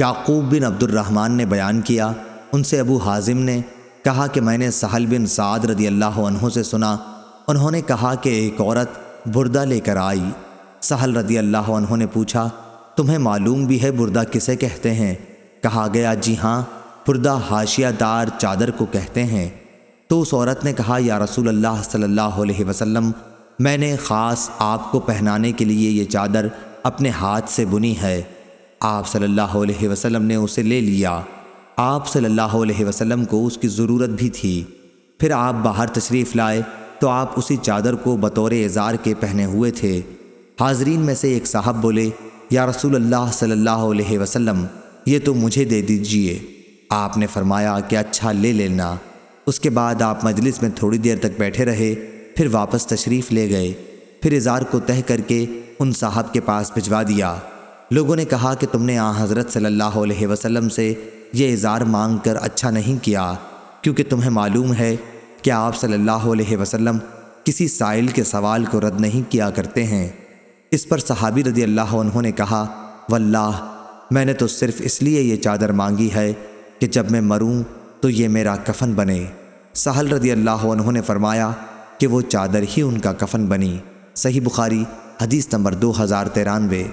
یعقوب بن عبد الرحمن نے بیان کیا۔ ان سے ابو حازم نے کہا کہ میں نے سہل بن سعد رضی اللہ عنہ سے سنا۔ انہوں نے کہا کہ ایک عورت بردہ لے کر آئی۔ سہل رضی اللہ عنہ نے پوچھا، تمہیں معلوم بھی ہے بردہ کسے کہتے ہیں؟ کہا گیا جی ہاں بردہ حاشیہ دار چادر کو کہتے ہیں۔ تو اس عورت نے کہا، یا رسول اللہ صلی اللہ علیہ وسلم، میں نے خاص آپ کو پہنانے کے لیے یہ چادر اپنے ہاتھ سے بنی ہے۔ آپ صلی اللہ علیہ وسلم نے اسے لے لیا۔ آپ صلی اللہ علیہ وسلم کو اس کی ضرورت بھی تھی۔ پھر آپ باہر تشریف لائے تو آپ اسی چادر کو بطور اظہار کے پہنے ہوئے تھے۔ حاضرین میں سے ایک صاحب بولے، یا رسول اللہ صلی اللہ علیہ وسلم، یہ تو مجھے دے دیجیے۔ آپ نے فرمایا کہ اچھا لے لینا۔ اس کے بعد آپ مجلس میں تھوڑی دیر تک بیٹھے رہے، پھر واپس تشریف لے گئے۔ پھر اظہار کو تہ کر کے ان صاحب کے پاس بھجوا دیا۔ لوگوں نے کہا کہ تم نے آ حضرت صلی اللہ علیہ وسلم سے یہ اظہار مانگ کر اچھا نہیں کیا، کیونکہ تمہیں معلوم ہے کہ آپ صلی اللہ علیہ وسلم کسی سائل کے سوال کو رد نہیں کیا کرتے ہیں۔ اس پر صحابی رضی اللہ عنہ نے کہا، واللہ، میں نے تو صرف اس لیے یہ چادر مانگی ہے کہ جب میں مروں تو یہ میرا کفن بنے۔ سہل رضی اللہ عنہ نے فرمایا کہ وہ چادر ہی ان کا کفن بنی۔ صحیح بخاری، حدیث نمبر دو ہزار ترانوے۔